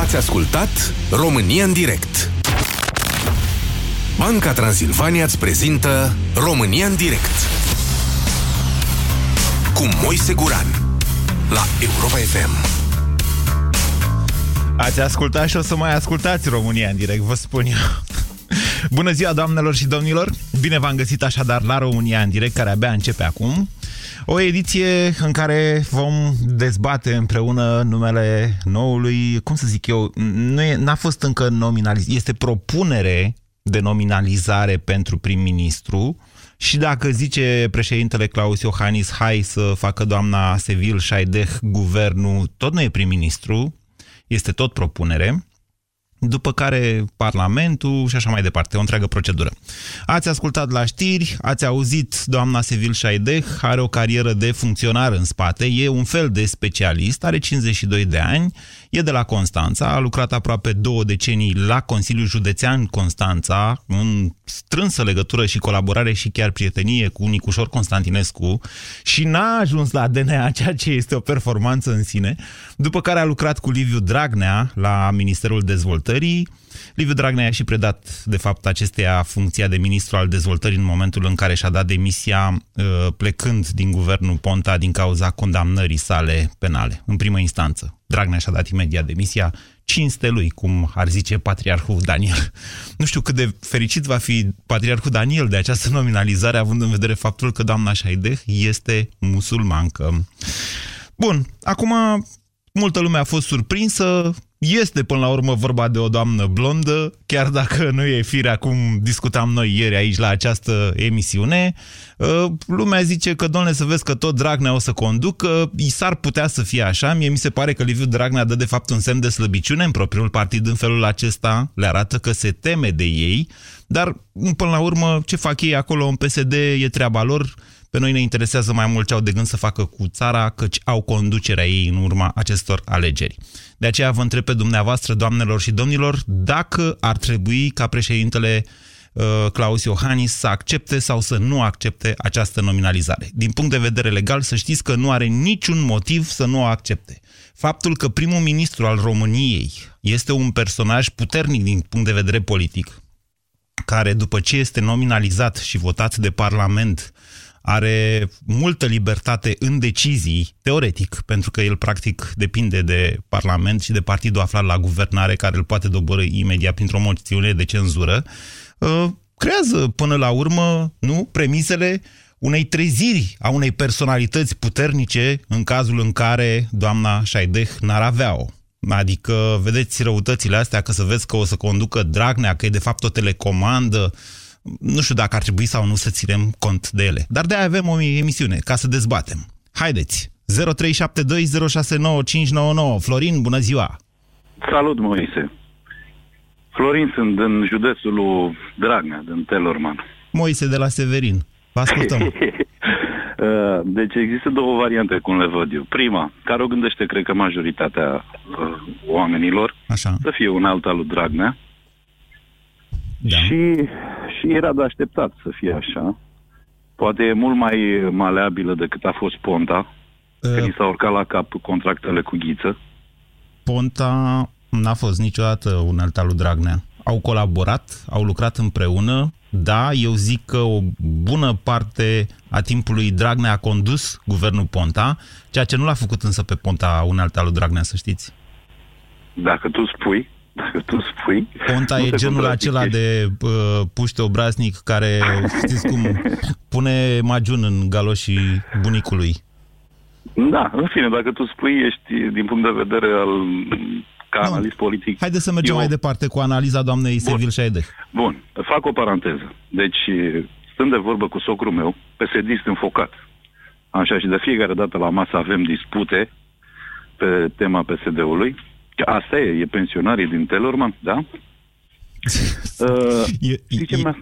Ați ascultat România în direct. Banca Transilvania îți prezintă România în direct. Cu Moise Guran. La Europa FM. Ați ascultat și o să mai ascultați România în direct, vă spun eu. Bună ziua, doamnelor și domnilor! Bine v-am găsit așadar la România în direct, care abia începe acum. O ediție în care vom dezbate împreună numele noului, cum să zic eu, nu a fost încă nominalizat, este propunere de nominalizare pentru prim-ministru și dacă zice președintele Claus Iohannis, hai să facă doamna Sevil Șaideh guvernul, tot nu e prim-ministru, este tot propunere după care Parlamentul și așa mai departe, o întreagă procedură. Ați ascultat la știri, ați auzit doamna Sevil Șaideh, are o carieră de funcționar în spate, e un fel de specialist, are 52 de ani, e de la Constanța, a lucrat aproape două decenii la Consiliul Județean Constanța, în strânsă legătură și colaborare și chiar prietenie cu Nicușor Constantinescu și n-a ajuns la DNA, ceea ce este o performanță în sine, după care a lucrat cu Liviu Dragnea la Ministerul Dezvoltării. Liviu Dragnea a și predat, de fapt, acesteia funcția de ministru al dezvoltării în momentul în care și-a dat demisia uh, plecând din guvernul Ponta din cauza condamnării sale penale, în primă instanță. Dragnea și-a dat imediat demisia, cinste lui, cum ar zice patriarhul Daniel. Nu știu cât de fericit va fi patriarhul Daniel de această nominalizare, având în vedere faptul că doamna Șaideh este musulmancă. Bun, acum multă lume a fost surprinsă, este până la urmă vorba de o doamnă blondă, chiar dacă nu e firea cum discutam noi ieri aici la această emisiune. Uh, lumea zice că, domnule, să vezi că tot Dragnea o să conducă, i s-ar putea să fie așa. Mie mi se pare că Liviu Dragnea dă de fapt un semn de slăbiciune în propriul partid în felul acesta, le arată că se teme de ei, dar până la urmă ce fac ei acolo în PSD e treaba lor, pe noi ne interesează mai mult ce au de gând să facă cu țara, căci au conducerea ei în urma acestor alegeri. De aceea vă întreb pe dumneavoastră, doamnelor și domnilor, dacă ar trebui ca președintele uh, Claus Iohannis să accepte sau să nu accepte această nominalizare. Din punct de vedere legal, să știți că nu are niciun motiv să nu o accepte. Faptul că primul ministru al României este un personaj puternic din punct de vedere politic, care după ce este nominalizat și votat de Parlament are multă libertate în decizii, teoretic, pentru că el practic depinde de Parlament și de partidul aflat la guvernare, care îl poate dobărâ imediat printr-o moțiune de cenzură, uh, creează până la urmă nu premisele unei treziri a unei personalități puternice în cazul în care doamna Șaideh n-ar avea-o. Adică, vedeți răutățile astea, că să vezi că o să conducă Dragnea, că e de fapt o telecomandă, nu știu dacă ar trebui sau nu să ținem cont de ele. Dar de-aia avem o emisiune, ca să dezbatem. Haideți! 0372069599 Florin, bună ziua! Salut, Moise! Florin, sunt în județul Dragnea, din Telorman. Moise de la Severin. Vă ascultăm. Uh, deci există două variante, cum le văd eu. Prima, care o gândește, cred că majoritatea uh, oamenilor, Așa. să fie un alt al lui Dragnea. Da. Și, și era de așteptat să fie așa. Poate e mult mai maleabilă decât a fost Ponta, uh. că i s-a urcat la cap contractele cu ghiță. Ponta n-a fost niciodată un alt al lui Dragnea. Au colaborat, au lucrat împreună. Da, eu zic că o bună parte a timpului Dragnea a condus guvernul Ponta, ceea ce nu l-a făcut însă pe Ponta un alt al lui Dragnea, să știți. Dacă tu spui, dacă tu spui... Ponta e genul acela de uh, puște obraznic care, știți cum, pune magiun în galoșii bunicului. Da, în fine, dacă tu spui, ești din punct de vedere al ca Nu. analist politic. Haideți să mergem eu- mai departe cu analiza doamnei Sevil Șaideh. Bun, fac o paranteză. Deci, stând de vorbă cu socrul meu, PSD înfocat. Așa, și de fiecare dată la masă avem dispute pe tema PSD-ului. Asta e, e pensionarii din Telorman, da? Uh, E, știi ce e, mi-a-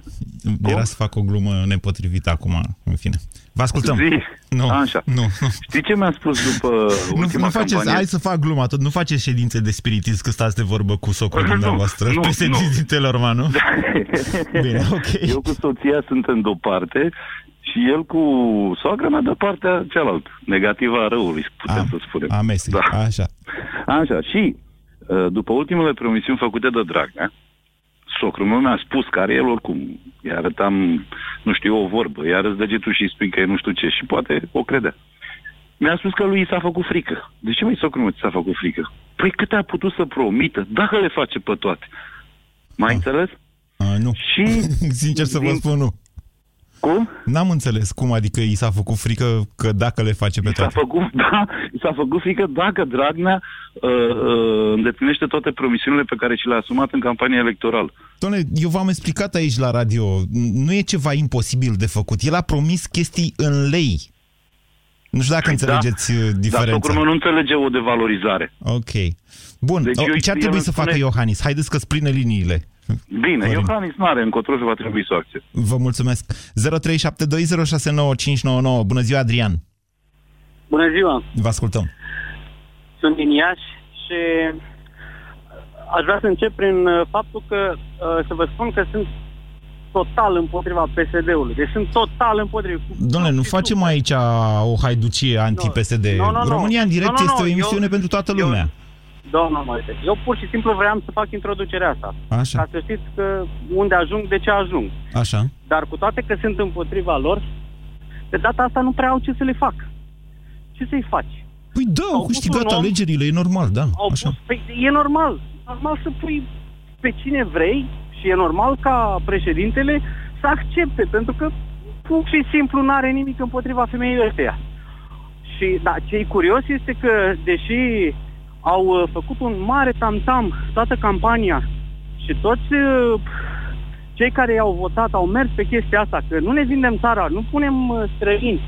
era Cum? să fac o glumă nepotrivită acum, în fine. Vă ascultăm. Zi. Nu, Așa. nu, nu. Știi ce mi-a spus după Nu, ultima nu faceți, campanie? hai să fac gluma tot, nu faceți ședințe de spiritism că stați de vorbă cu socrul Nu, dumneavoastră. nu, PSD nu. din Telorman, nu? Bine, ok. Eu cu soția suntem de o parte și el cu soacra mea de partea cealaltă. Negativa răului, putem A, să spunem. amestec, Da. așa. Așa, și Uh, după ultimele promisiuni făcute de Dragnea, socrul meu mi-a spus care el oricum, i arătam, nu știu, o vorbă, i arăți degetul și îi spui că e nu știu ce și poate o credea. Mi-a spus că lui i s-a făcut frică. De ce mai socrul meu ți s-a făcut frică? Păi cât a putut să promită, dacă le face pe toate. Mai Ah. înțeles? A, nu. Și Sincer să vă din- spun, nu. Cum? N-am înțeles cum, adică i s-a făcut frică că dacă le face pe I s-a toate. făcut, da, i s-a făcut frică dacă Dragnea uh, uh, îndeplinește toate promisiunile pe care și le-a asumat în campania electorală. Doamne, eu v-am explicat aici la radio, nu e ceva imposibil de făcut. El a promis chestii în lei. Nu știu dacă Păi înțelegeți uh, Dar diferența. socrul meu nu înțelege o devalorizare. Ok. Bun, Deci o, eu- ce ar el trebui îmi să facă spune- Iohannis? Haideți că spline liniile. Bine, Florin. Iohannis nu are încotro și va trebui să o accepte. Vă mulțumesc. 0372069599. Bună ziua, Adrian. Bună ziua! Vă ascultăm. Sunt din Iași și aș vrea să încep prin uh, faptul că uh, să vă spun că sunt total împotriva PSD-ului. Deci sunt total împotriva. Domnule, nu Și facem super. aici o haiducie anti-PSD. Nu, nu, nu. România în direct Nu, nu, nu, este o eu- emisiune pentru toată eu- lumea. Domnul Moise, eu pur și simplu vreau să fac introducerea asta. Așa, Ca să știți că unde ajung, de ce ajung. așa. Dar cu toate că sunt împotriva lor, de data asta nu prea au ce să le fac. Ce să-i faci? Păi da, au Au pus câștigat un om- alegerile, e normal, da. Au Așa. pus, păi, e normal. Normal să pui pe cine vrei și e normal ca președintele să accepte, pentru că pur și simplu nu are nimic împotriva femeii ăsteia. Și, da, ce e curios este că, deși au uh, făcut un mare tam-tam toată campania și toți uh, cei care au votat au mers pe chestia asta, că nu ne vindem țara, nu punem uh, străini.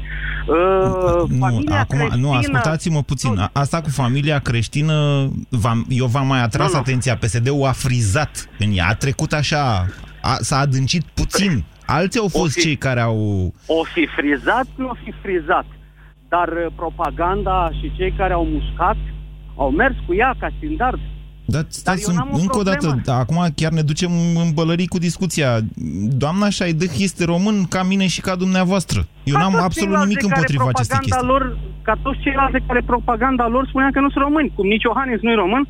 Uh, Nu, familia acum, nu, creștină- ascultați-mă puțin. A- Asta cu familia creștină, v-am, eu v-am mai atras Nu, nu. atenția. PSD-ul a frizat în ea, a trecut așa, a, s-a adâncit puțin. Alții au fost fi- cei care au... O fi frizat, nu o fi frizat. Dar uh, propaganda și cei care au mușcat au mers cu ea ca standard. Dar stați eu un- n-am o încă o dată, problemă. da, acum chiar ne ducem în bălării cu discuția. Doamna Șaidăh este român ca mine și ca dumneavoastră. Eu Ca n-am toți absolut ceilalți nimic care împotriva acestei propaganda chestii. Lor, ca toți ceilalți care propaganda lor spuneam că nu sunt români. Cum nici Iohannis nu e român,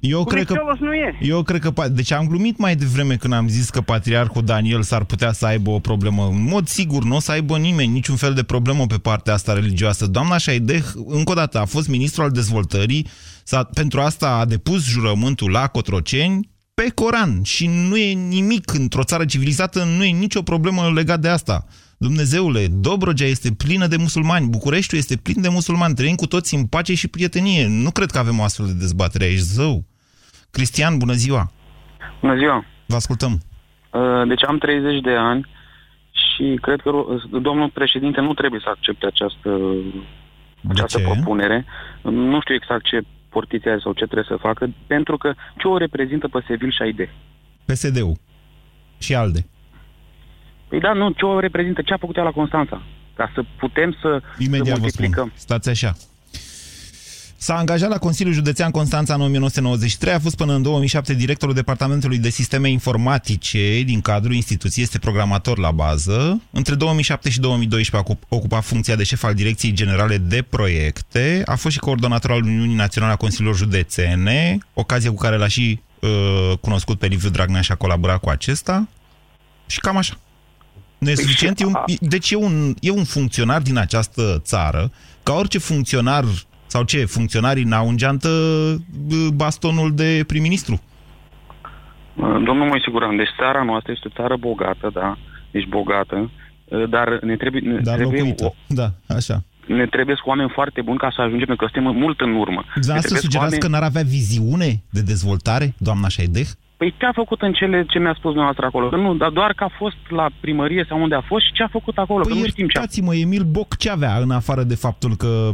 Eu cum cred nici că Cioloș nu e. Eu cred că... pa- Deci am glumit mai devreme când am zis că Patriarhul Daniel s-ar putea să aibă o problemă. În mod sigur, nu o să aibă nimeni niciun fel de problemă pe partea asta religioasă. Doamna Șaideh, încă o dată, a fost ministru al dezvoltării, s-a, pentru asta a depus jurământul la Cotroceni pe Coran și nu e nimic într-o țară civilizată, nu e nicio problemă legat de asta. Dumnezeule, Dobrogea este plină de musulmani, Bucureștiul este plin de musulmani, trăim cu toți în pace și prietenie. Nu cred că avem o astfel de dezbatere aici, zău. Cristian, bună ziua! Bună ziua! Vă ascultăm. Uh, Deci am 30 de ani și cred că ro- domnul președinte nu trebuie să accepte această, această ce? propunere. Nu știu exact ce portiție are sau ce trebuie să facă, pentru că ce o reprezintă pe Sevil și AID? PSD-ul și ALDE. Păi da, nu, ce o reprezintă, ce a făcut ea la Constanța? Ca să putem să, să Imediat vă multiplicăm. spun. Stați așa. S-a angajat la Consiliul Județean Constanța în 1993, a fost până în 2007 directorul Departamentului de Sisteme Informatice din cadrul instituției, este programator la bază. Între 2007 și 2012 a ocup- ocupat funcția de șef al Direcției Generale de Proiecte, a fost și coordonator al Uniunii Naționale a Consiliilor Județene, ocazie cu care l-a și uh, cunoscut pe Liviu Dragnea și a colaborat cu acesta. Și cam așa. Nu e Păi suficient? și E un, a- deci e un, e un funcționar din această țară, ca orice funcționar, sau ce, funcționarii n-au în geantă bă, bastonul de prim-ministru. Uh, Domnul Moise Guran, deci țara noastră este o țară bogată, da, deci bogată, uh, dar ne trebuie, ne Dar trebuie, locuită. o, Da, așa. ne trebuie oameni foarte buni ca să ajungem, pentru că suntem mult în urmă. Ne Dumneavoastră trebuie sugerați oameni- că n-ar avea viziune de dezvoltare, doamna Șaideh? Păi ce a făcut în cele ce mi-a spus dumneavoastră acolo? Că nu, dar doar că a fost la primărie sau unde a fost și ce a făcut acolo, că Păi nu știm ce a iertați-mă, Emil Boc ce avea, în afară de faptul că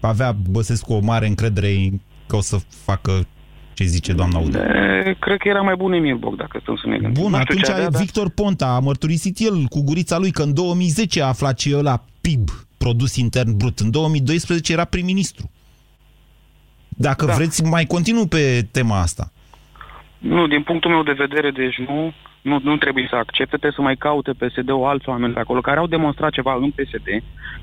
avea Băsescu o mare încredere că o să facă ce zice doamna Udă. E, Cred că era mai bun Emil Boc, dacă stăm să ne gândim. Bun, nu știu atunci ce avea, dar- Victor Ponta a mărturisit el cu gurița lui că în 2010 a aflat ce e la PIB, produs intern brut. În 2012 era prim-ministru. Dacă Da. vreți, mai continuu pe tema asta. Nu, din punctul meu de vedere, deci nu, nu, nu trebuie să accepte, trebuie să mai caute PSD-ul alți oameni pe acolo care au demonstrat ceva în PSD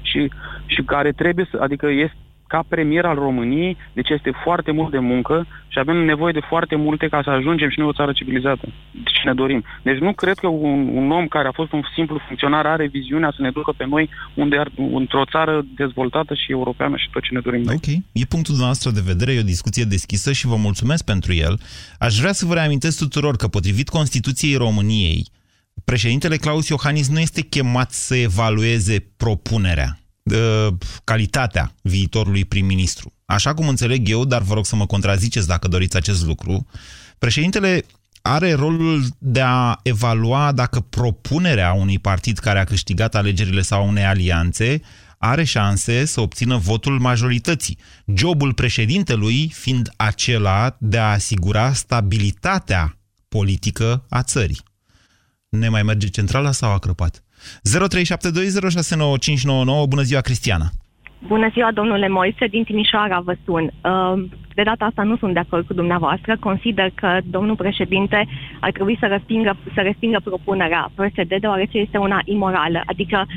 și, și care trebuie să, adică este, ca premier al României, deci este foarte mult de muncă și avem nevoie de foarte multe ca să ajungem și noi o țară civilizată. Deci ne dorim. Deci nu cred că un, un om care a fost un simplu funcționar are viziunea să ne ducă pe noi unde ar, într-o țară dezvoltată și europeană și tot ce ne dorim noi. Ok. E punctul nostru de vedere, e o discuție deschisă și vă mulțumesc pentru el. Aș vrea să vă reamintesc tuturor că potrivit Constituției României, președintele Claus Iohannis nu este chemat să evalueze propunerea, calitatea viitorului prim-ministru. Așa cum înțeleg eu, dar vă rog să mă contraziceți dacă doriți acest lucru, președintele are rolul de a evalua dacă propunerea unui partid care a câștigat alegerile sau unei alianțe are șanse să obțină votul majorității. Jobul președintelui fiind acela de a asigura stabilitatea politică a țării. Ne mai merge centrala sau a crăpat? 0372069599. Bună ziua, Cristiana! Bună ziua, domnule Moise, din Timișoara vă sun. Uh, de data asta nu sunt de acord cu dumneavoastră. Consider că domnul președinte ar trebui să respingă, să respingă propunerea PSD, deoarece este una imorală. Adică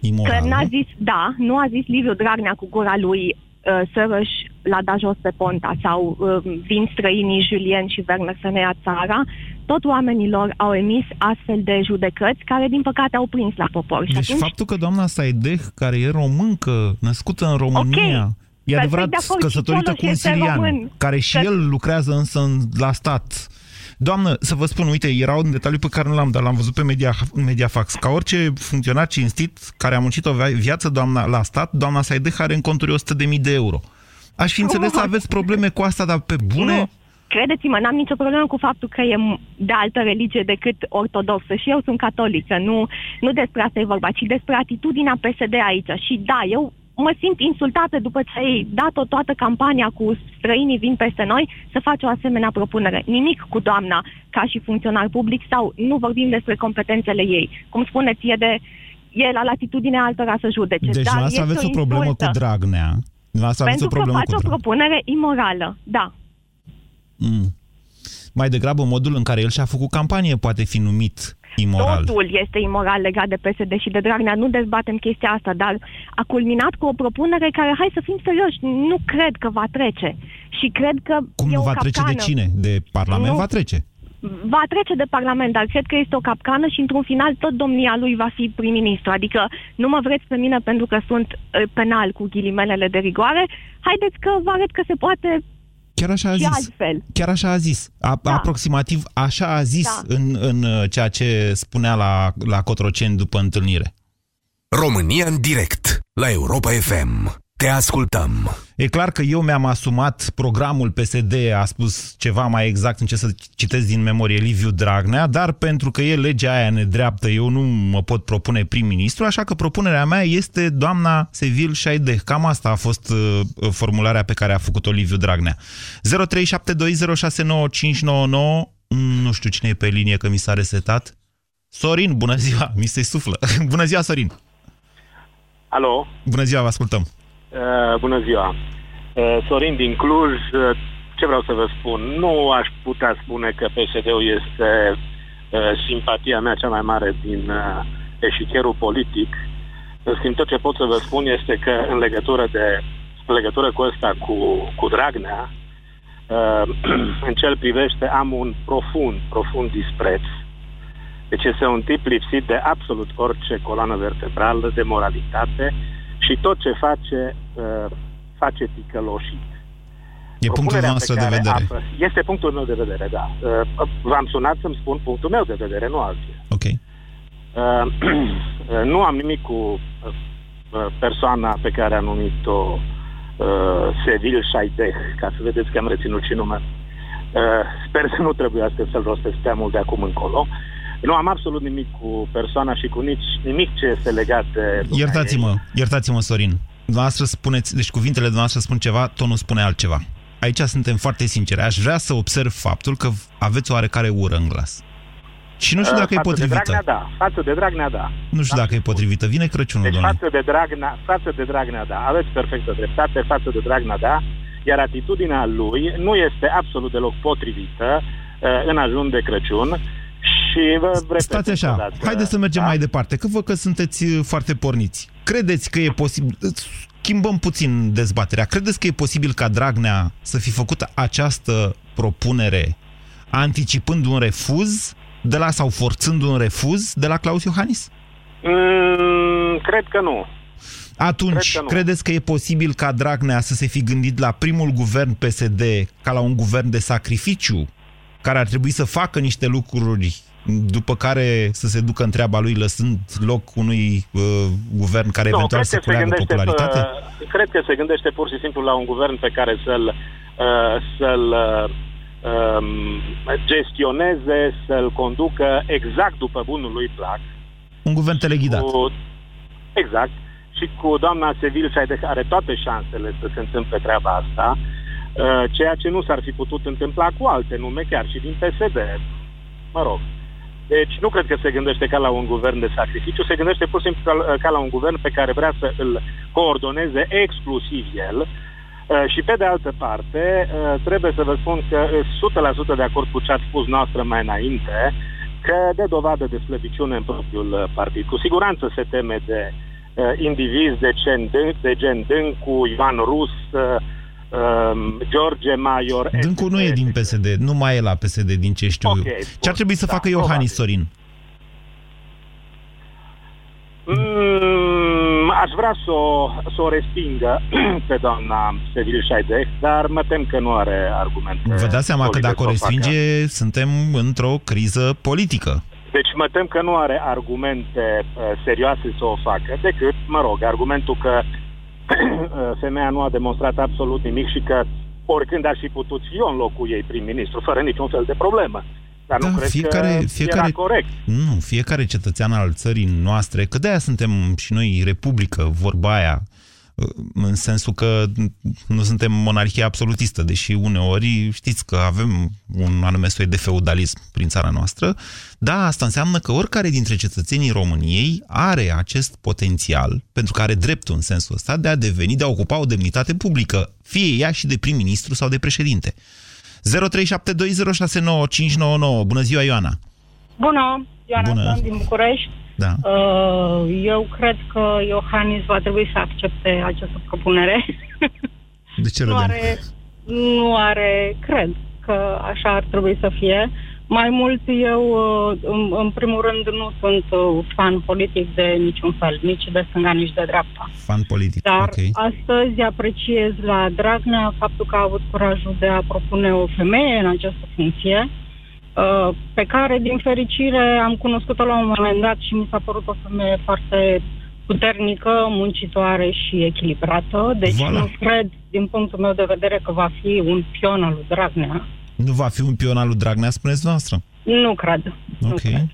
Imorală? că n-a zis, da, nu a zis Liviu Dragnea cu gura lui uh, Sărăș l-a dat jos pe Ponta sau uh, vin străinii Julien și Werner să ne ia țara, tot oamenilor au emis astfel de judecăți care, din păcate, au prins la popor. Deci atunci... faptul că doamna Saideh, care e româncă, născută în România, Ok. e Dar adevărat sunt de acord, căsătorită și cu un Cioloș este sirian, român. care și Că- el lucrează însă în, la stat. Doamnă, să vă spun, uite, era un detaliu pe care nu l-am, dar l-am văzut pe media, Mediafax. Ca orice funcționar cinstit care a muncit o via- viață doamna, la stat, doamna Saideh are în conturi 100.000 de euro. Aș fi înțeles să aveți probleme cu asta, dar pe bune... Nu. Credeți-mă, n-am nicio problemă cu faptul că e de altă religie decât ortodoxă și eu sunt catolică, nu, nu despre asta e vorba, ci despre atitudinea PSD aici. Și da, eu mă simt insultată după ce ai dat-o toată campania cu străinii vin peste noi să faci o asemenea propunere. Nimic cu doamna ca și funcționar public sau nu vorbim despre competențele ei. Cum spuneți, e de e la latitudinea altora să judece. Deci dar dumneavoastră este aveți o problemă insultă. cu Dragnea. Dumneavoastră aveți Pentru o problemă că faci cu o Dragnea. propunere imorală, da. Mm. Mai degrabă modul în care el și-a făcut campanie poate fi numit imoral. Totul este imoral legat de PSD și de Dragnea. Nu dezbatem chestia asta, dar a culminat cu o propunere care, hai să fim serioși, nu cred că va trece. Și cred că Cum e nu o va trece de capcană. cine? De Parlament Nu. va trece. Va trece de Parlament, dar cred că este o capcană și într-un final tot domnia lui va fi prim-ministru. Adică nu mă vreți pe mine pentru că sunt eh, penal cu ghilimelele de rigoare. Haideți că vă arăt că se poate Chiar așa a și zis. altfel. Chiar așa a zis. A, Da. Aproximativ așa a zis Da. în, în uh, ceea ce spunea la, la Cotroceni după întâlnire. România în direct la Europa FM. Te ascultăm. E clar că eu mi-am asumat programul PSD, a spus ceva mai exact, în ce să citesc din memorie Liviu Dragnea, dar pentru că e legea aia nedreaptă, eu nu mă pot propune prim-ministru, așa că propunerea mea este doamna Sevil Șaideh. Cam asta a fost uh, formularea pe care a făcut-o Liviu Dragnea. 0372069599 Mm, Nu știu cine e pe linie, că mi s-a resetat. Sorin, bună ziua, mi se suflă. bună ziua, Sorin. Alo, Bună ziua, vă ascultăm. Uh, bună ziua. Uh, Sorin din Cluj, uh, ce vreau să vă spun? Nu aș putea spune că PSD-ul este uh, simpatia mea cea mai mare din uh, eșichierul politic. În schimb, tot ce pot să vă spun este că în legătură, de, în legătură cu ăsta, cu, cu Dragnea, uh, în ce îl privește, am un profund, profund dispreț. Deci este un tip lipsit de absolut orice coloană vertebrală, de moralitate și tot ce face, uh, face ticăloșit. E punctul Propunerea nostru pe de care vedere. apă- Este punctul meu de vedere, da. Uh, V-am sunat să-mi spun punctul meu de vedere, nu alții. Ok. Uh, nu am nimic cu uh, uh, persoana pe care a numit-o uh, Sevil Șaideh, ca să vedeți că am reținut și numele. Uh, sper să nu trebuiască să-l rostesc prea mult de acum încolo. Nu am absolut nimic cu persoana și cu nici nimic ce este legat de... lumea Iertați-mă, ei. iertați-mă, Sorin. Dumneavoastră spuneți, deci cuvintele dumneavoastră spun ceva, tonul spune altceva. Aici suntem foarte sinceri. Aș vrea să observ faptul că aveți oarecare ură în glas. Și nu știu Uh, dacă e față potrivită. De Dragnea, da. Față de Dragnea, da. Nu știu Da. dacă e potrivită. Vine Crăciunul, Deci domnule. față de Dragnea, față de Dragnea, da. Aveți perfectă dreptate, față de Dragnea, da. Iar atitudinea lui nu este absolut deloc potrivită uh, în ajun de Crăciun. Și vă repet Stați încă o așa, dată, haideți să mergem da? mai departe, că văd că sunteți uh, foarte porniți. Credeți că e posibil... schimbăm puțin dezbaterea. Credeți că e posibil ca Dragnea să fi făcut această propunere anticipând un refuz de la sau forțând un refuz de la Claus Iohannis? Mm, cred că nu. Atunci, Cred că nu. credeți că e posibil ca Dragnea să se fi gândit la primul guvern PSD ca la un guvern de sacrificiu, care ar trebui să facă niște lucruri după care să se ducă în treaba lui, lăsând loc unui uh, guvern care nu, eventual cred să că se culeagă gândește, popularitate? uh, cred că se gândește pur și simplu la un guvern pe care să-l, uh, să-l uh, um, gestioneze, să-l conducă exact după bunul lui plac. Un guvern teleghidat. Cu, exact. Și cu doamna Sevil Șaide are toate șansele să se întâmple treaba asta, uh, ceea ce nu s-ar fi putut întâmpla cu alte nume, chiar și din PSD. Mă rog. Deci nu cred că se gândește ca la un guvern de sacrificiu, se gândește pur și simplu ca, ca la un guvern pe care vrea să îl coordoneze exclusiv el. Uh, Și pe de altă parte, uh, trebuie să vă spun că sunt 100% de acord cu ce ați spus noastră mai înainte, că de dovadă de slăbiciune în propriul uh, partid. Cu siguranță se teme de uh, indivizi de gen, Dân- de gen Dâncu, Ioan Rus, uh, um, George Maior... Dâncu nu e etc. din PSD, nu mai e la PSD din ce știu Ok, eu. Ce ar trebui să da, facă Iohannis probabil. Sorin? Mm, aș vrea să o, să o respingă pe doamna Sevil Șaideh, dar mă tem că nu are argumente. Vă dați seama că solide dacă o să facă. respinge, suntem într-o criză politică. Deci mă tem că nu are argumente uh, serioase să o facă, decât, mă rog, argumentul că uh, femeia nu a demonstrat absolut nimic și că oricând aș fi putut fi eu în locul ei prim-ministru, fără niciun fel de problemă. Dar nu Da, cred fiecare- că fiecare- era corect. Nu, fiecare cetățean al țării noastre, că de-aia suntem și noi republică, vorba aia, în sensul că nu suntem monarhie absolutistă, deși uneori știți că avem un anume soi de feudalism prin țara noastră, da, asta înseamnă că oricare dintre cetățenii României are acest potențial, pentru că are dreptul în sensul ăsta, de a deveni, de a ocupa o demnitate publică, fie ea și de prim-ministru sau de președinte. 0372069599. Bună ziua, Ioana! Bună, Ioana Bună. sunt din București. Da. Uh, Eu cred că Iohannis va trebui să accepte această propunere. De ce nu râdem? are, nu are, cred că așa ar trebui să fie. Mai mult, eu, uh, în, în primul rând, nu sunt uh, fan politic de niciun fel, nici de stânga, nici de dreapta. Fan politic, Dar ok. astăzi apreciez la Dragnea faptul că a avut curajul de a propune o femeie în această funcție, uh, pe care, din fericire, am cunoscut-o la un moment dat și mi s-a părut o femeie foarte puternică, muncitoare și echilibrată. Deci Voilà. nu cred, din punctul meu de vedere, că va fi un pion al lui Dragnea. Nu va fi un pion al lui Dragnea, spuneți noastră. Nu cred. Nu Ok. cred.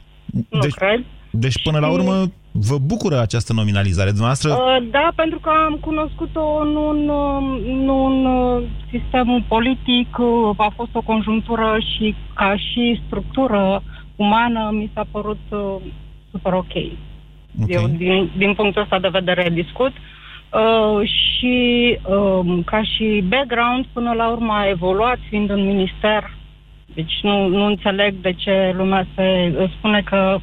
Nu Deci, cred. deci, până la urmă, vă bucură această nominalizare dumneavoastră? Uh, Da, pentru că am cunoscut-o în un, uh, în un uh, sistem politic, uh, a fost o conjunctură și ca și structură umană mi s-a părut uh, super ok. Ok. Eu, din, din punctul ăsta de vedere, discut. Uh, și um, ca și background, până la urmă a evoluat fiind în minister. Deci nu, nu înțeleg de ce lumea se spune că n-ar,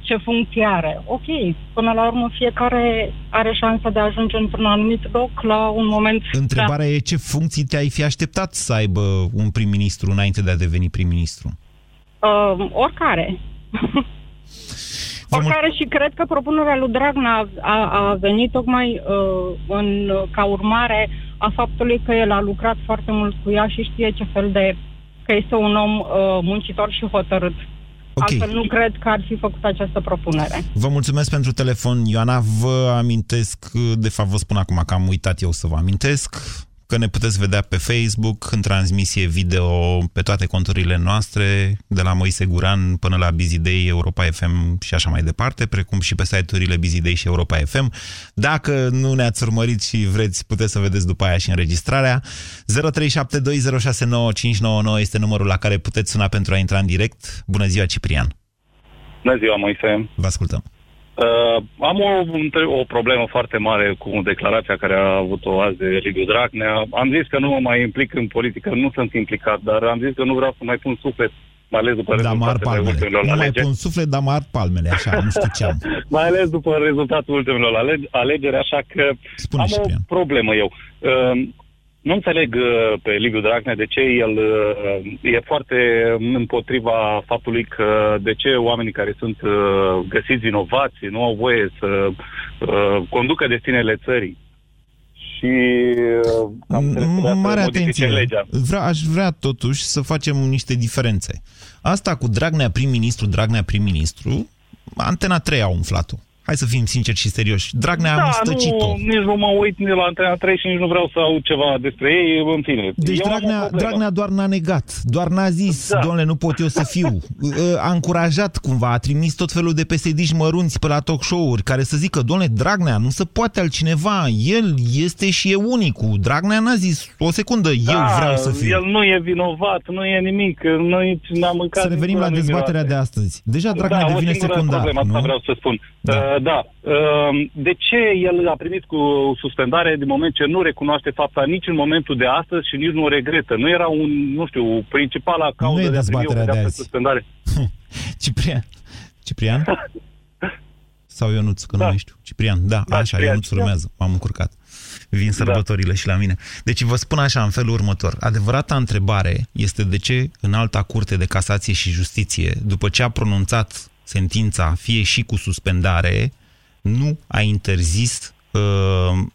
ce funcție are. Ok, până la urmă fiecare are șansa de a ajunge într-un anumit loc la un moment. Întrebarea e ce funcții te-ai fi așteptat să aibă un prim-ministru înainte de a deveni prim-ministru? Uh, oricare. Vă mul- Oricare și cred că propunerea lui Dragnea a, a venit tocmai uh, în, ca urmare a faptului că el a lucrat foarte mult cu ea și știe ce fel de... că este un om uh, muncitor și hotărât. Ok. Altfel nu cred că ar fi făcut această propunere. Vă mulțumesc pentru telefon, Ioana. Vă amintesc, de fapt vă spun acum că am uitat eu să vă amintesc, că ne puteți vedea pe Facebook, în transmisie video pe toate conturile noastre, de la Moise Guran până la Busy Day, Europa FM și așa mai departe, precum și pe site-urile Busy Day și Europa FM. Dacă nu ne-ați urmărit și vreți, puteți să vedeți după aia și înregistrarea. 0372069599 este numărul la care puteți suna pentru a intra în direct. Bună ziua, Ciprian! Bună ziua, Moise. Vă ascultăm. Uh, am o, între- o problemă foarte mare cu declarația care a avut-o azi de Liviu Dragnea. Am zis că nu mă mai implic în politică, nu sunt implicat, dar am zis că nu vreau să mai pun suflet mai ales după Dar mă ard rezultatele palmele. ultimelor Nu mai alegeri. pun suflet, dar mă ard palmele, așa, nu știu ce am. mai ales după rezultatul ultimelor ale- alegeri, așa că Spune, am Ciprian. o problemă eu. Uh, nu înțeleg uh, pe Liviu Dragnea de ce el uh, e foarte împotriva faptului că de ce oamenii care sunt uh, găsiți vinovați nu au voie să uh, conducă destinele țării. Și uh, am înțeles că vrea să Mare modifice atenție. legea. Vrea, aș vrea totuși să facem niște diferențe. Asta cu Dragnea prim-ministru, Dragnea prim-ministru, Antena 3 a umflat-o. Hai să fim sinceri și serioși. Dragnea a Da, mustăcit-o. nu, nici nu mă uit nici la Antena 3 și nici nu vreau să aud ceva despre ei, în fine. Deci Eu am o Dragnea, problemă. Dragnea doar n-a negat, doar n-a zis, da. Da. domnule, nu pot eu să fiu. A încurajat cumva, a trimis tot felul de pesediși mărunți pe la talk show-uri care să zică, domnule, Dragnea, nu se poate altcineva, el este și e unicul. Dragnea n-a zis o secundă, eu Da, vreau să fiu. El nu e vinovat, nu e nimic, noi n-am mâncat... Să revenim la nimic dezbaterea de miroase. astăzi. Deja Dragnea da, devine o singură secundar, problemă, asta nu? vreau să spun. Da. Da. Uh, da. Uh, de ce el a primit cu suspendare din moment ce nu recunoaște fapta nici în momentul de astăzi și nici nu o regretă? Nu era un, nu știu, principala cauză Nu e de a primi o dezbaterea de pedeapsă azi. suspendare? Ciprian. Ciprian? Sau Ionuț, că nu Da. mai știu. Ciprian, da, Da, așa, Ciprian. Ionuț urmează. M-am încurcat. Vin sărbătorile și la mine. Deci vă spun așa, în felul următor. Adevărata întrebare este de ce în alta curte de casație și justiție, după ce a pronunțat sentința, fie și cu suspendare, nu a interzis uh,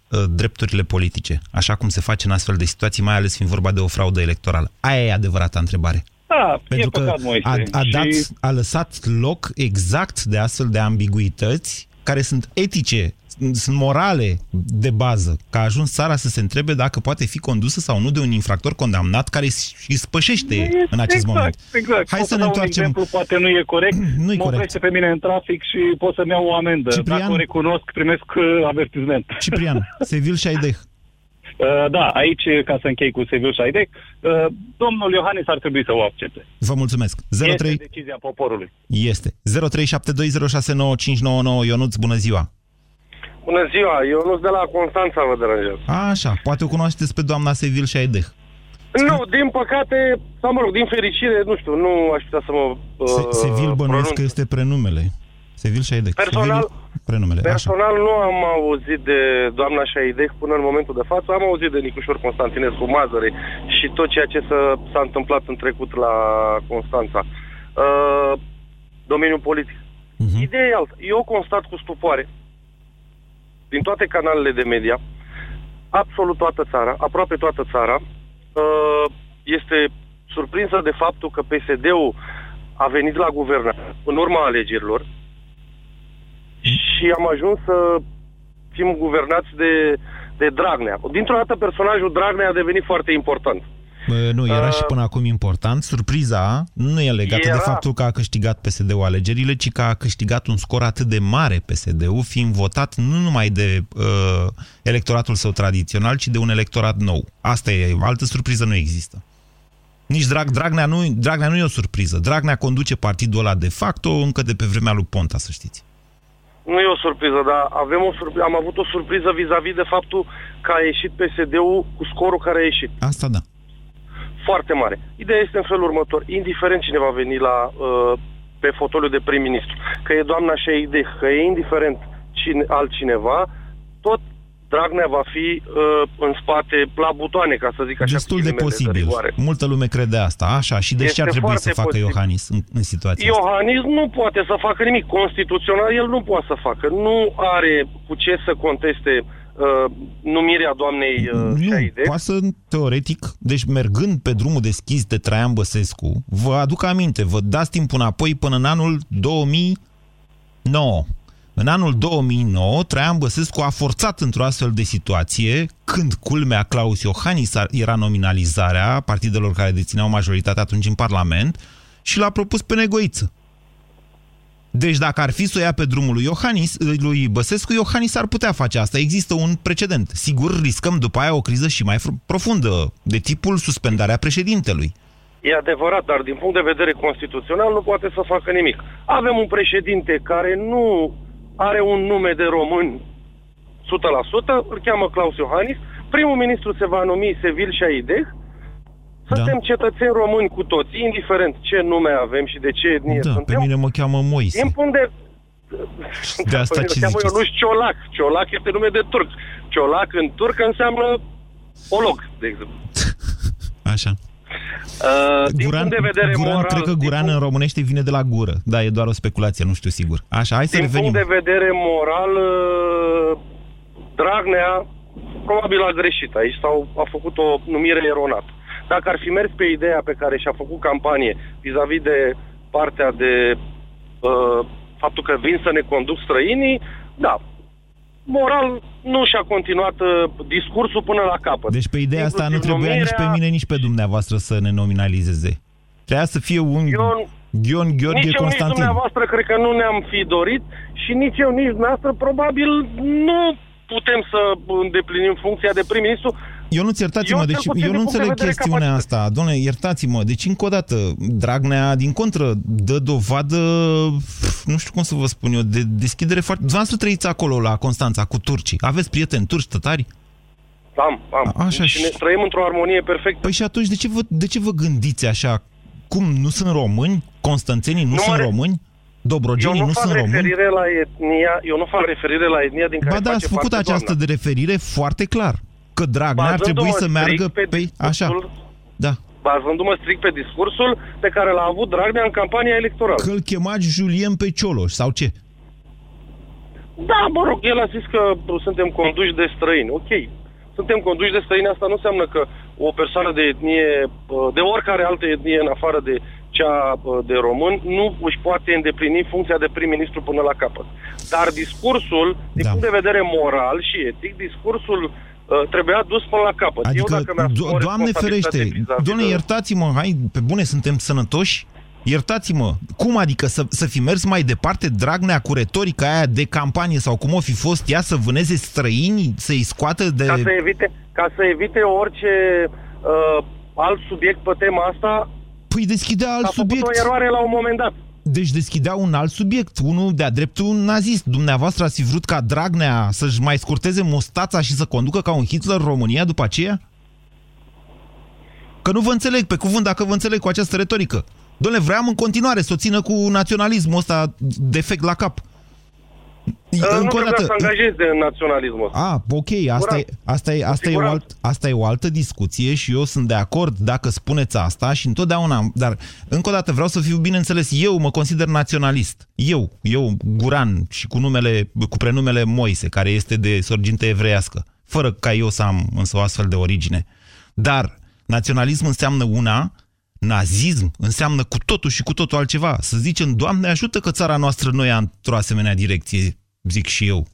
uh, drepturile politice, așa cum se face în astfel de situații, mai ales fiind vorba de o fraudă electorală. Aia e adevărata întrebare. Da, Pentru e că păcat, Moise. a, a, Și- dat, a lăsat loc exact de astfel de ambiguități care sunt etice, sunt morale de bază, că a ajuns țara să se întrebe dacă poate fi condusă sau nu de un infractor condamnat care își spășește în acest exact, moment. Exact. Hai Pot să ne dau întoarcem. Un exemplu poate nu e corect. Nu-i mă corect. oprește pe mine în trafic și pot să-mi iau o amendă. Ciprian? Dacă o recunosc, primesc uh, avertizment. Ciprian, Sevil și Șaideh. Uh, da, aici, ca să închei cu Sevil și Aidec, uh, domnul Iohannis ar trebui să o accepte. Vă mulțumesc. 03 Este decizia poporului. este. 0372069599 Ionuț, bună ziua. Bună ziua, eu nu de la Constanța vă deranjez. A, așa, poate o cunoașteți pe doamna Sevil și Aideh. Nu, din păcate, sau mă rog, din fericire, nu știu, nu aș putea să mă uh, Se, Sevil bănuiesc pronunț. că este prenumele. Sevil și Aideh. Personal- Sevil, prenumele, așa. Personal nu am auzit de doamna Șaidec până în momentul de față, am auzit de Nicușor Constantinescu Mazăre și tot ceea ce s-a, s-a întâmplat în trecut la Constanța. Uh, domeniul politic. Mhm. Ideea e altă. Eu constat cu stupoare din toate canalele de media, absolut toată țara, aproape toată țara, uh, este surprinsă de faptul că PSD-ul a venit la guvernare în urma alegerilor și am ajuns să fim guvernați de, de Dragnea. Dintr-o dată personajul Dragnea a devenit foarte important. Bă, nu, era Uh, și până acum important. Surpriza nu e legată era- de faptul că a câștigat PSD-ul alegerile, ci că a câștigat un scor atât de mare PSD-ul, fiind votat nu numai de uh, electoratul său tradițional, ci de un electorat nou. Asta e, altă surpriză nu există. Nici Drag, Dragnea, nu, Dragnea nu e o surpriză. Dragnea conduce partidul ăla de facto încă de pe vremea lui Ponta, să știți. Nu e o surpriză, dar avem o surpriză, am avut o surpriză vis-a-vis de faptul că a ieșit PSD-ul cu scorul care a ieșit. Asta da. Foarte mare. Ideea este în felul următor. Indiferent cine va veni la, uh, pe fotoliu de prim-ministru, că e doamna Sheideh, că e indiferent cine, altcineva, tot Dragnea va fi uh, în spate la butoane, ca să zic așa. Destul cu de ghilimele posibil. rigoare. Multă lume crede asta. Așa. Și de ce Este ar trebui să foarte facă posibil. Iohannis în, în situația asta? Iohannis nu poate să facă nimic. Constituțional el nu poate să facă. Nu are cu ce să conteste uh, numirea doamnei uh, Nu, Sheideh. poate să, teoretic, deci mergând pe drumul deschis de Traian Băsescu, vă aduc aminte, vă dați timpul înapoi până în anul 2009. În anul 2009, Traian Băsescu a forțat într-o astfel de situație, când culmea Claus Iohannis a- era nominalizarea partidelor care dețineau majoritatea atunci în Parlament și l-a propus pe Negoiță. Deci dacă ar fi să o ia pe drumul lui, Iohannis, lui Băsescu, Iohannis ar putea face asta. Există un precedent. Sigur, riscăm după aia o criză și mai fr- profundă, de tipul suspendarea președintelui. E adevărat, dar din punct de vedere constituțional nu poate să facă nimic. Avem un președinte care nu are un nume de român 100%, îl cheamă Claus Iohannis, primul ministru se va numi Sevil Șaideh Suntem cetățeni români cu toți, indiferent ce nume avem și de ce etnie Da, pe suntem. mine mă cheamă Moise. Din punct de... De asta Păi, ce cheamă, eu ziceți? nu știu Ciolac. Ciolac este nume de turc. Ciolac în turcă înseamnă olog, de exemplu. Așa. Uh, din Guran, punct de vedere guran moral, cred că din guran în românește vine de la gură. Da, e doar o speculație, nu știu sigur. Așa, hai să Din revenim. punct de vedere moral, uh, Dragnea probabil a greșit aici sau a făcut o numire eronată. Dacă ar fi mers pe ideea pe care și-a făcut campanie vis-a-vis de partea de uh, faptul că vin să ne conduc străinii, da, moral nu și-a continuat uh, discursul până la capăt. Deci pe ideea asta nu Inclusiv trebuia nici pe numirea- mine, nici pe dumneavoastră să ne nominalizeze. Trebuia să fie un Eu- Ghion nici Gheorghe eu, nici Constantin. dumneavoastră cred că nu ne-am fi dorit și nici eu, nici dumneavoastră probabil nu putem să îndeplinim funcția de prim-ministru. Eu nu-ți iertați-mă, Eu, cel deci puțin, eu din nu punct de înțeleg vedere chestiunea capacitate. asta. Doamne, iertați-mă. Deci, încă o dată, Dragnea, din contră, dă dovadă, nu știu cum să vă spun eu, de deschidere foarte... Dumneavoastră trăiți acolo, la Constanța, cu turcii. Aveți prieteni turci, tătari? Am, am. Așa și și- ne trăim într-o armonie perfectă. Păi și atunci, de ce vă, de ce vă gândiți așa? Cum, nu sunt români? Constanțenii nu, Nu sunt mă re- români? Eu Dobrogenii nu, nu, fac sunt români? referire la etnia, eu nu fac referire la etnia din care Ba da, face ați făcut parte această doamna. de referire foarte clar. Că Dragnea ar trebui Bazându-mă să strict meargă pe pe... Așa, discursul- da. Bazându-mă strict pe discursul pe care l-a avut Dragnea în campania electorală. Că îl chemați Julien pe Cioloș, sau ce? Da, mă rog, el a zis că suntem conduși de străini. Ok, suntem conduși de străini, asta nu înseamnă că o persoană de etnie, de oricare altă etnie în afară de cea de român, nu își poate îndeplini funcția de prim-ministru până la capăt. Dar discursul, din Da. punct de vedere moral și etic, discursul uh, trebuia dus până la capăt. Eu Adică, dacă mi-asum do- o Doamne responsabilitate ferește, vis-a-vis doamne, de- iertați-mă, hai, pe bune, suntem sănătoși? Iertați-mă, cum adică să, să fi mers mai departe Dragnea cu retorica aia de campanie sau cum o fi fost ea să vâneze străini, să-i scoată de... ca să evite, ca să evite orice uh, alt subiect pe tema asta, Păi deschidea alt a făcut subiect. o eroare la un moment dat. Deci deschidea un alt subiect, unul de-a dreptul nazist. Dumneavoastră ați fi vrut ca Dragnea să-și mai scurteze mustața și să conducă ca un Hitler România după aceea? Că nu vă înțeleg, pe cuvânt, dacă vă înțeleg cu această retorică. Doamne, vreau în continuare să o țină cu naționalismul ăsta defect la cap. Uh, nu Încă o trebuia dată, să angajezi de naționalismul ăsta. a, ok, asta, e, asta, e, asta, e o alt, asta e o altă discuție și eu sunt de acord dacă spuneți asta și întotdeauna, dar încă o dată vreau să fiu bine înțeles, eu mă consider naționalist. Eu, eu, Guran și cu, numele, cu prenumele Moise, care este de sorginte evreiască, fără ca eu să am însă o astfel de origine. Dar naționalism înseamnă una, nazism înseamnă cu totul și cu totul altceva. Să zicem, Doamne ajută că țara noastră nu ia într-o asemenea direcție, zic și eu.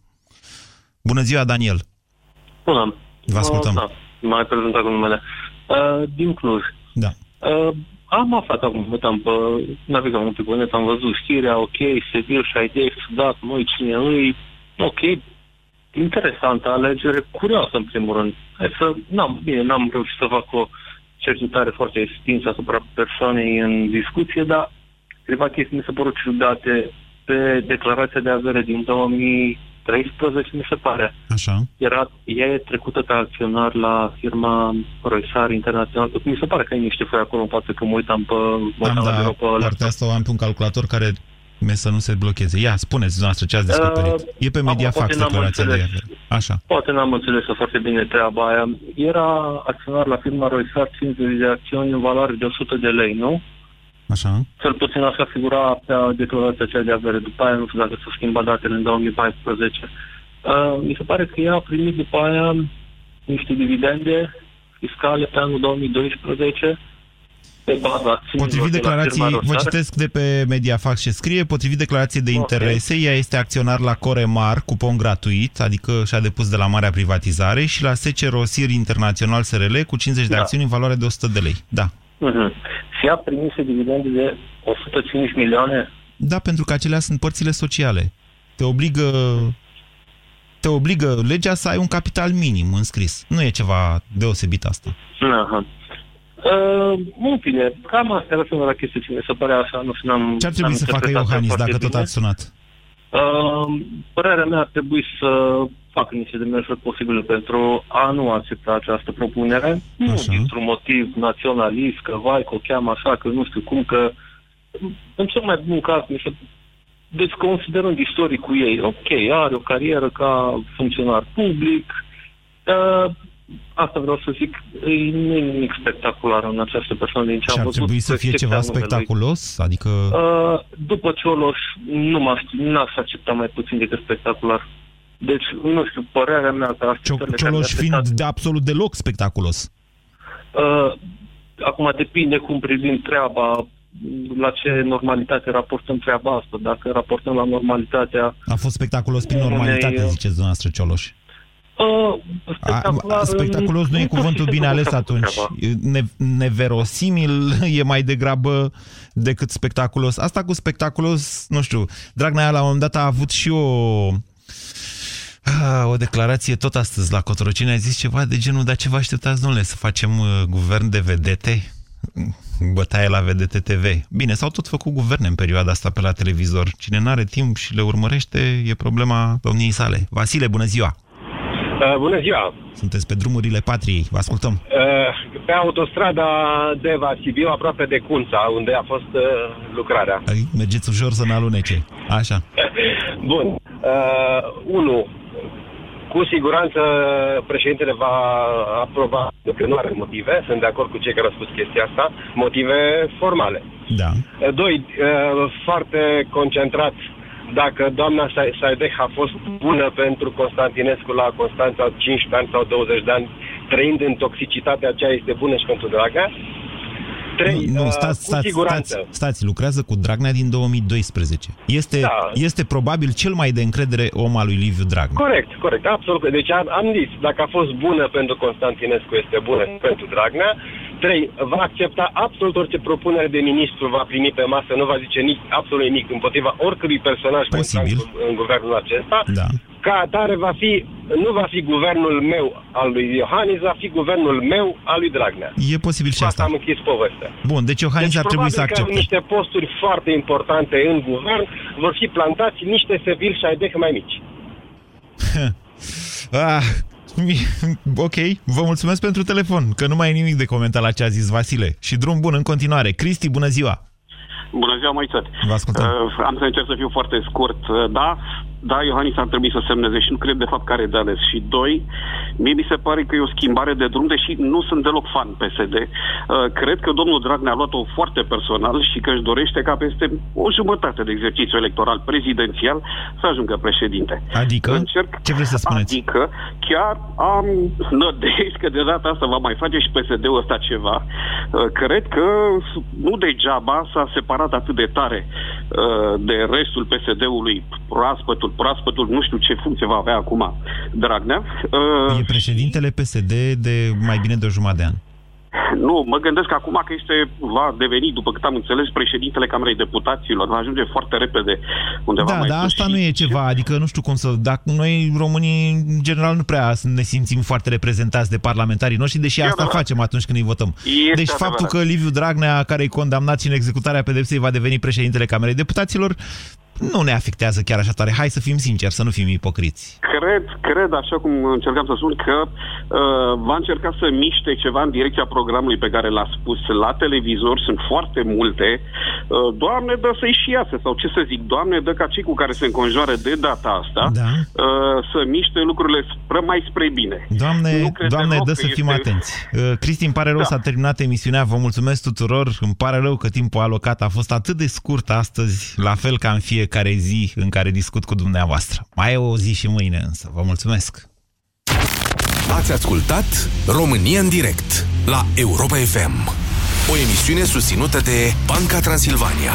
Bună ziua, Daniel! Bună. Vă ascultăm. Da, mai prezentat cu numele. Uh, din Cluj. Da. Uh, am aflat acum, uitam pe navigam un pic pe net, am văzut știrea, ok, Sevil, Șaideș, dat, noi cine îi, ok, interesantă alegere, curioasă în primul rând. Hai să, n-am, bine, n-am reușit să fac o cercetare foarte extinsă asupra persoanei în discuție, dar câteva chestii mi se părut ciudate pe declarația de avere din 2013, mi se pare. Așa. Era, ea e trecută ca acționar la firma Roisar Internațional. Mi se pare că ai niște foi acolo, poate că mă uitam pe, mă Am, uitam la da, birou pe partea asta o am pe un calculator care mi să nu se blocheze. Ia, spuneți dumneavoastră ce ați descoperit. Uh, e pe acum Mediafax poate n-am declarația de înțeles. avere. Așa. Poate n-am înțeles foarte bine treaba aia. Era acționar la firma Roisar 50 de acțiuni în valoare de 100 de lei, nu? Așa. Cel puțin așa figura pe declarația cea de avere. După aia, nu știu dacă s-au schimbat datele în 2014. Uh, mi se pare că ea a primit după aia niște dividende fiscale pe anul 2012 pe baza acțiunilor Potrivit de la declarației, firma vă Roisar. citesc de pe Mediafax ce scrie, potrivit declarației de interese, ea este acționar la Coremar, cupon gratuit, adică și-a depus de la Marea Privatizare, și la SC Rosir Internațional SRL cu 50 de Da. acțiuni în valoare de 100 de lei. Da. Mhm. Și a primit dividende de 105 milioane Da, pentru că acelea sunt părțile sociale. Te obligă, te obligă legea să ai un capital minim înscris. Nu e ceva deosebit asta. Aha. Uh, în fine, cam asta era singura chestie ce mi se părea așa, nu știu, n-am... Ce ar trebui n-am să facă interpretat Iohannis foarte dacă tot bine. ați sunat? Uh, părerea mea ar trebui să facă niște demersuri posibile pentru a nu accepta această propunere. Nu Așa. dintr-un motiv naționalist, că vai, că o cheamă așa, că nu știu cum, că în cel mai bun caz mi se deci considerând istoricul ei, ok, are o carieră ca funcționar public, uh, asta vreau să zic, e- nu e nimic spectacular în această persoană din ce Și am ar văzut. trebui să cu fie excepția ceva numelui. spectaculos? Adică... Uh, după Cioloș, nu m-aș, n-aș accepta mai puțin decât spectacular. Deci, nu știu, părerea mea că așteptările care Cioloș le-a fiind afectat- de absolut deloc spectaculos. Uh, acum depinde cum privim treaba, la ce normalitate raportăm treaba asta. Dacă raportăm la normalitatea... A fost spectaculos prin Unei, normalitate, uh, ziceți dumneavoastră Cioloș. Uh, A, spectacular, spectaculos nu e pot fi cuvântul să bine facă ales treaba. atunci. Ne, neverosimil e mai degrabă decât spectaculos. Asta cu spectaculos, nu știu, Dragnea la un moment dat a avut și o a, o declarație tot astăzi la Cotrocine. A zis ceva de genul, dar ce vă așteptați, domnule, să facem uh, guvern de vedete? Bătaie la vedete TV. Bine, s-au tot făcut guverne în perioada asta pe la televizor. Cine n-are timp și le urmărește, e problema domniei sale. Vasile, bună ziua! Uh, bună ziua! Sunteți pe drumurile patriei, vă ascultăm. Uh, pe autostrada Deva Sibiu, aproape de Cunța, unde a fost uh, lucrarea. Ai, mergeți ușor să ne alunece. Așa. Bun. Uh, unu, cu siguranță președintele va aproba, că nu are motive, sunt de acord cu cei care au spus chestia asta, motive formale. Da. Uh, Doi, uh, foarte concentrat dacă doamna Sa- Saideh a fost bună pentru Constantinescu la Constanța 15 ani sau 20 de ani, trăind în toxicitatea aceea, este bună și pentru Dragnea. Trei, Nu, uh, stați, cu stați, siguranță. stați, stați, lucrează cu Dragnea din 2012. Este, Da. este probabil cel mai de încredere om al lui Liviu Dragnea. Corect, corect, absolut. Deci am, am zis, dacă a fost bună pentru Constantinescu, este bună și pentru Dragnea. Trei, va accepta absolut orice propunere de ministru va primi pe masă, nu va zice nici absolut nimic împotriva oricărui personaj Posibil. în, în guvernul acesta. Da. Ca atare va fi, nu va fi guvernul meu al lui Iohannis, va fi guvernul meu al lui Dragnea. E posibil și Cu asta asta. am închis povestea. Bun, deci Iohannis ar trebui să probabil că accepte. niște posturi foarte importante în guvern vor fi plantați niște sevili și aideh mai mici. Ah, mi- ok, vă mulțumesc pentru telefon, că nu mai e nimic de comentat la ce a zis Vasile. Și drum bun în continuare. Cristi, bună ziua! Bună ziua, Moițet. Vă ascultăm. Uh, am să încerc să fiu foarte scurt. Uh, da, da, Iohannis ar trebui să semneze și nu cred de fapt care e de ales. Și doi, mie mi se pare că e o schimbare de drum, deși nu sunt deloc fan PSD. Uh, cred că domnul Dragnea a luat-o foarte personal și că își dorește ca peste o jumătate de exercițiu electoral prezidențial să ajungă președinte. Adică? Încerc, Ce vreți să spuneți? Adică chiar am nădejde că de data asta va mai face și PSD-ul ăsta ceva. Uh, Cred că nu degeaba s-a separat atât de tare uh, de restul PSD-ului, proaspătul, proaspătul, nu știu ce funcție va avea acum Dragnea. Uh, E președintele PSD de mai bine de o jumătate de an. Nu, mă gândesc acum că este, va deveni, după cât am înțeles, președintele Camerei Deputaților. Va ajunge foarte repede undeva Da, mai dar sus asta și- nu e ceva, adică nu știu cum să... Dacă noi românii, în general, nu prea ne simțim foarte reprezentați de parlamentarii noștri, deși E asta adevărat. facem atunci când îi votăm. Este deci faptul adevărat. că Liviu Dragnea, care e condamnat și în executarea pedepsei, va deveni președintele Camerei Deputaților, nu ne afectează chiar așa tare. Hai să fim sinceri, să nu fim ipocriți. Cred, cred, așa cum încercam să spun, că uh, va încerca să miște ceva în direcția programului pe care l-a spus la televizor. Sunt foarte multe. Uh, Doamne, dă să-i și iasă, sau ce să zic, Doamne, dă ca cei cu care se înconjoară de data asta Da. uh, să miște lucrurile spre, mai spre bine. Doamne, Nu cred doamne deloc dă că să fim este- atenți. Uh, Cristi, îmi pare rău, Da. s-a terminat emisiunea. Vă mulțumesc tuturor. Îmi pare rău că timpul alocat a fost atât de scurt astăzi, la fel ca în fiecare zi în care discut cu dumneavoastră. Mai e o zi și mâine însă. Vă mulțumesc. Ați ascultat România în direct la Europa FM. O emisiune susținută de Banca Transilvania.